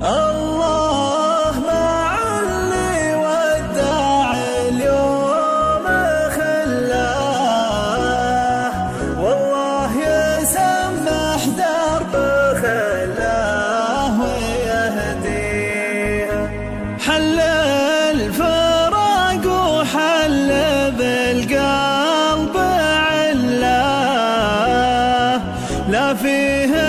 الله مع اللي اليوم خلاه، والله يسمح درب خلاه ويهديه. حل الفراق وحل بالقلب علاه، لا فيه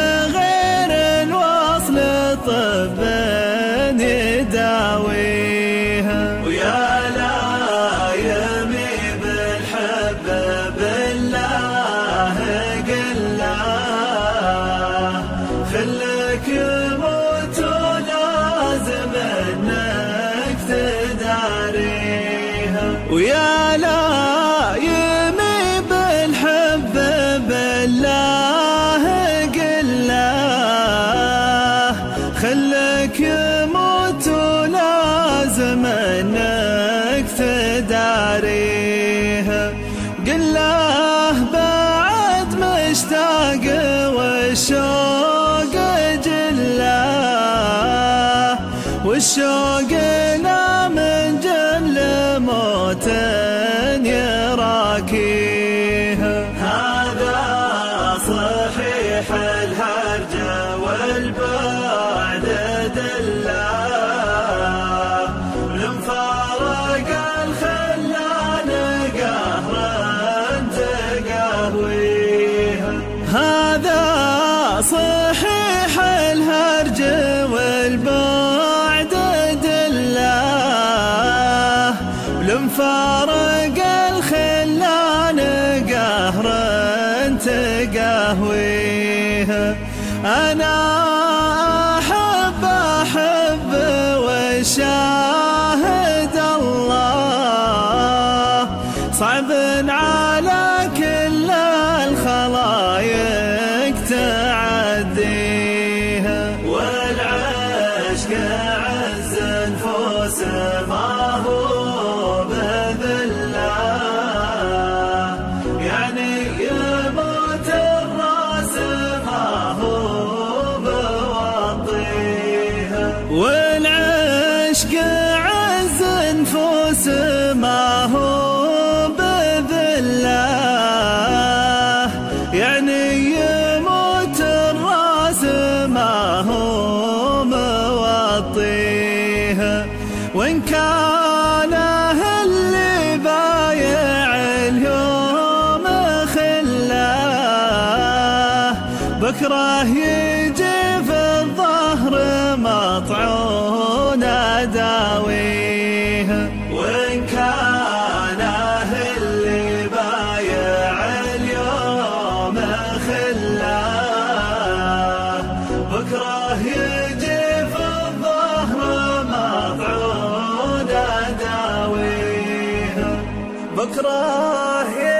ويا لا بالحب بالله قلاه خلك يموت ولازم انك تداريها والشوق جله والشوق نام جل موت يراكيها هذا صحيح الهرجة والبر. صحيح الهرج والبعد دله لمفارق الخلان قهرا تقهويها انا احب احب والشاهد الله صعب على كل الخلايق والعشق عز نفوس ما وإن كان اللي بايع اليوم خلاه بكره يجي في الظهر مطعون داويها بکرا ہے